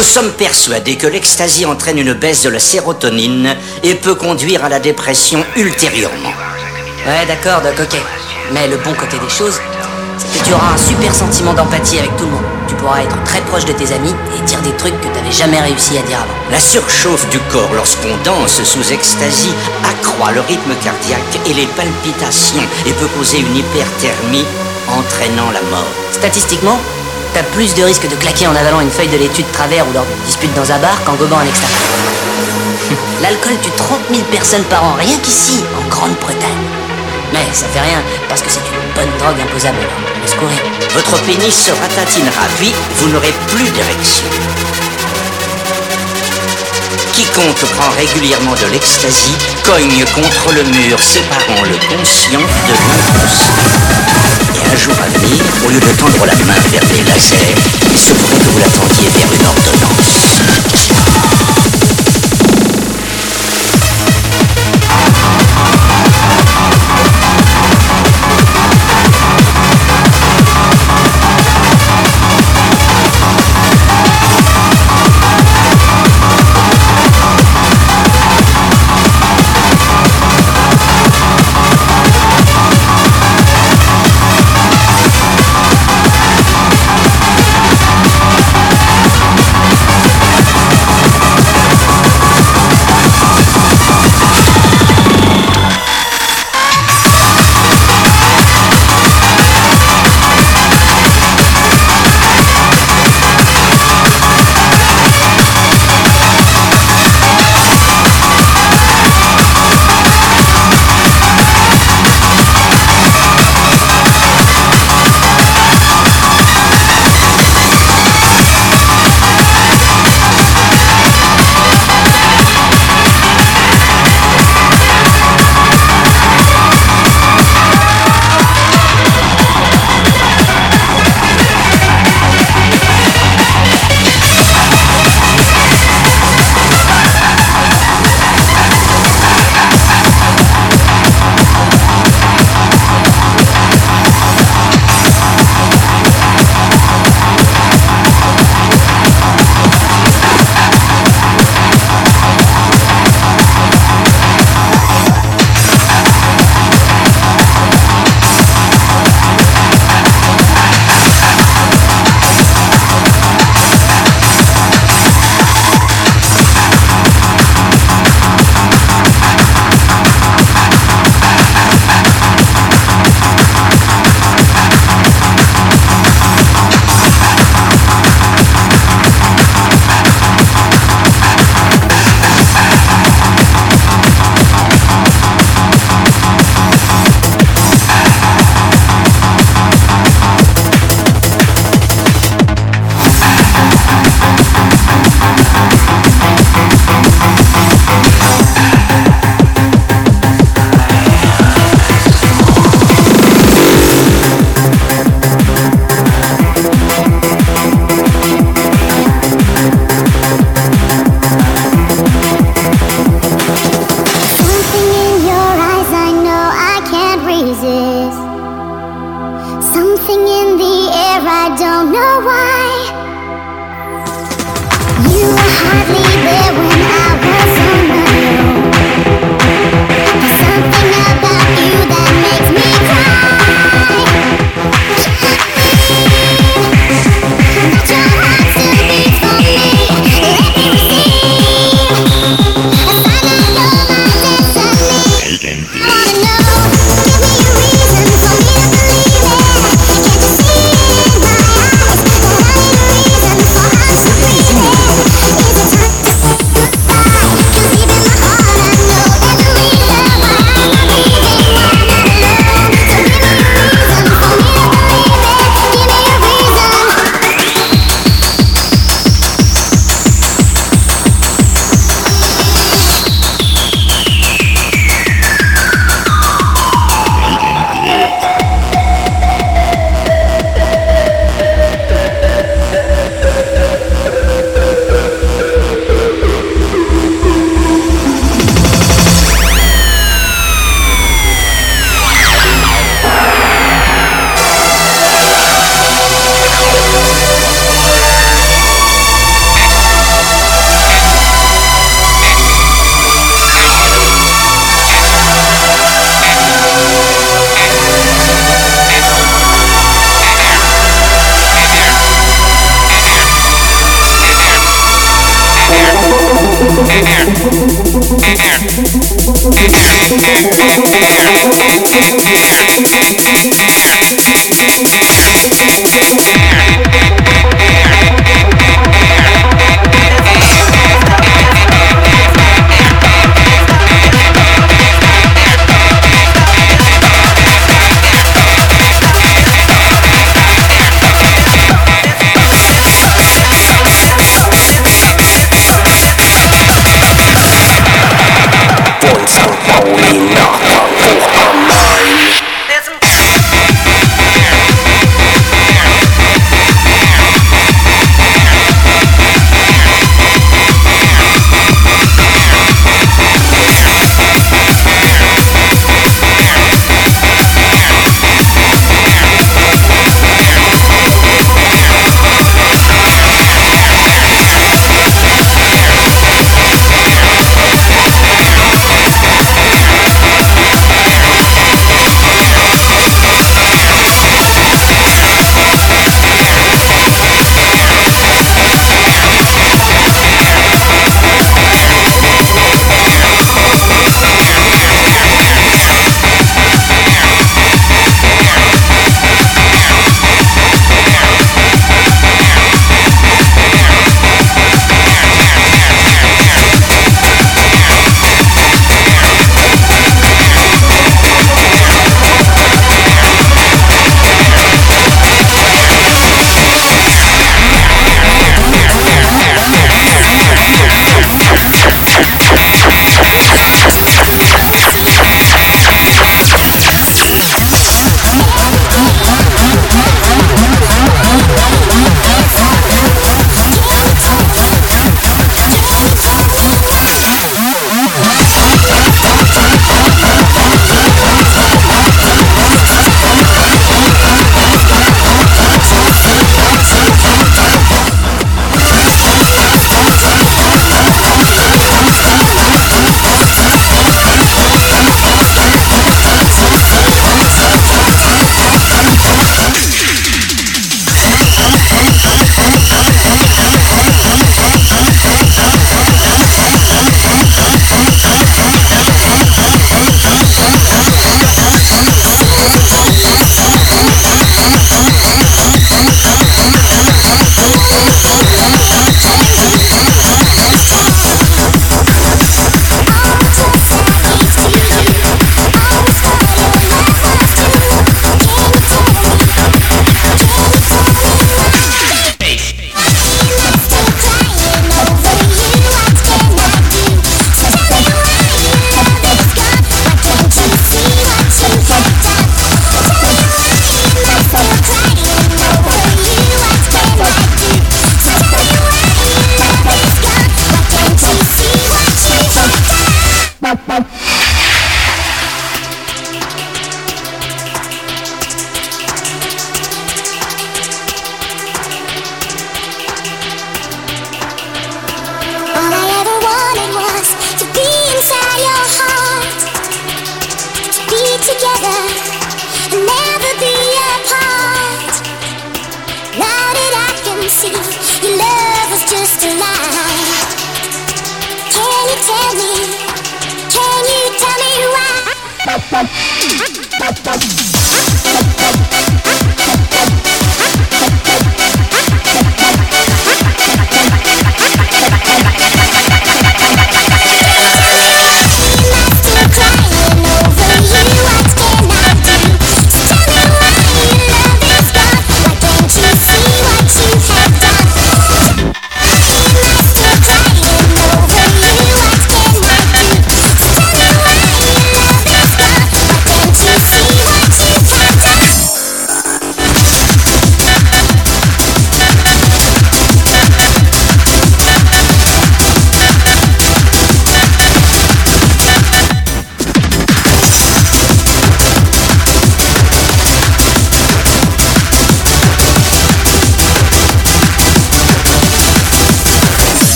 Nous sommes persuadés que l'ecstasy entraîne une baisse de la sérotonine et peut conduire à la dépression ultérieurement. Ouais, d'accord, Doc, ok. Mais le bon côté des choses, c'est que tu auras un super sentiment d'empathie avec tout le monde. Tu pourras être très proche de tes amis et dire des trucs que t'avais jamais réussi à dire avant. La surchauffe du corps lorsqu'on danse sous ecstasy accroît le rythme cardiaque et les palpitations et peut causer une hyperthermie entraînant la mort. Statistiquement, t'as plus de risques de claquer en avalant une feuille de laitue de travers ou lors d'une dispute dans un bar qu'en gobant un extérieur. L'alcool tue 30 000 personnes par an, rien qu'ici, en Grande-Bretagne. Mais ça fait rien, parce que c'est une bonne drogue imposable. courir. Votre pénis se ratatinera, puis vous n'aurez plus d'érection. Quiconque prend régulièrement de l'ecstasy cogne contre le mur séparant le conscient de l'inconscient. Et un jour à venir, au lieu de tendre la main vers les lasers, il se pourrait que vous l'attendiez vers une ordonnance.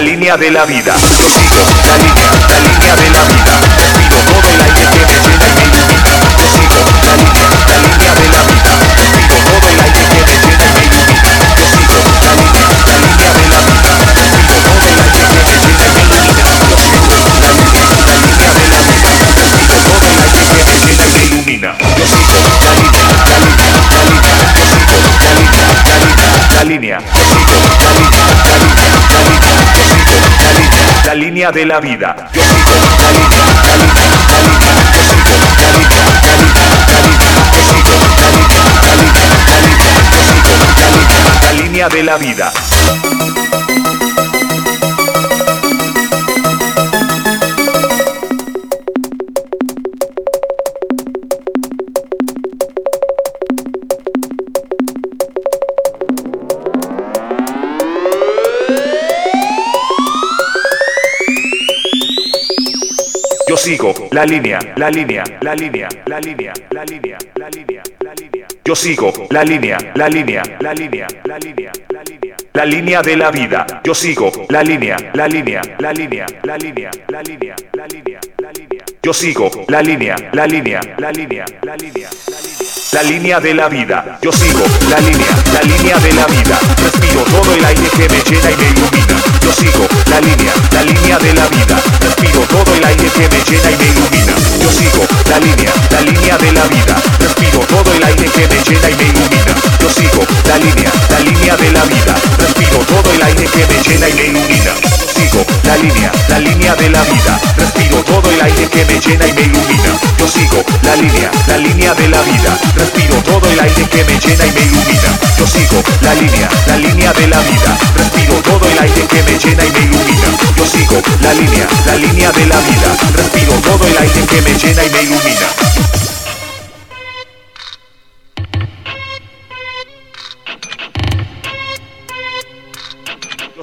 La línea de la vida. Yo sigo la línea, la línea de la vida. Respiro todo el aire que me llena y me ilumina. Yo sigo la línea, la línea de la vida. Respiro todo el aire que me llena y me ilumina. Yo sigo la línea, la línea de la vida. Respiro todo el aire que me llena y me ilumina. Yo sigo la línea, la línea de la vida. Respiro todo el aire que me llena y me ilumina. Yo sigo la línea, la línea, la línea. Yo sigo la línea, la línea, la línea. Yo sigo la la línea, de la vida. La línea, la línea, la sigo la línea, la línea, la línea, la línea, la línea, la línea, la línea. Yo sigo la línea, la línea, la línea, la línea, la línea. La línea de la vida. Yo sigo la línea, la línea, la línea, la línea, la línea, la línea. Yo sigo la línea, la línea, la línea, la línea, la línea. De la vida. Yo sigo la línea, la línea de la vida. Respiro todo el aire que me llena y me ilumina. Yo sigo la línea, la línea de la vida. Respiro todo el aire que me llena y me ilumina. Yo sigo la línea, la línea de la vida. Respiro todo el aire que me llena y me ilumina. Yo sigo la línea, la línea de la vida. Respiro todo el aire que me llena y me ilumina. Sigo la línea, la línea de la vida. Respiro todo el aire que me llena y me ilumina. Yo sigo la línea, la línea de la vida. Respiro todo el aire que me llena y me ilumina. Yo sigo la línea, la línea de la vida. Respiro todo el aire que me llena y me ilumina. Yo sigo la línea, la línea de la vida. Respiro todo el aire que me llena y me ilumina.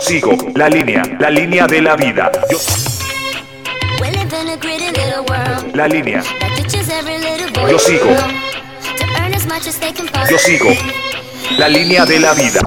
Sigo la línea, la línea de la vida. Yo la línea. Yo sigo. Yo sigo la línea de la vida.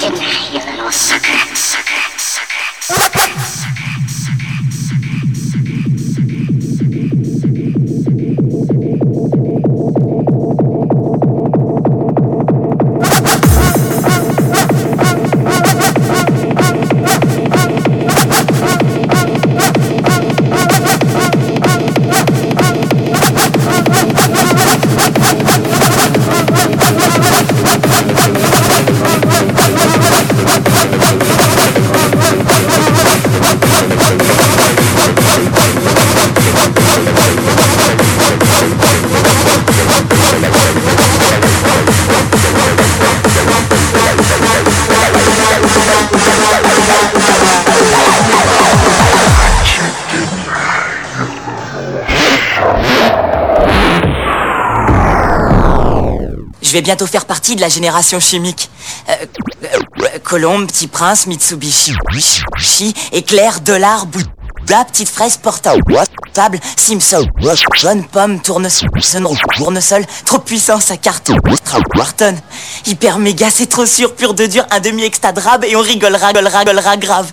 Didn't you little sucker? Sucker, sucker, sucker. Je vais bientôt faire partie de la génération chimique. Euh, euh, Colombe, Petit Prince, Mitsubishi, Chi, Éclair, Dollar. La petite fraise portable, table, Simpson, bonne pomme, tournesol, tournesol, trop puissant sa carte, Wharton, hyper méga, c'est trop sûr, pur de dur, un demi extra drabe et on rigolera, rigolera, rigolera grave.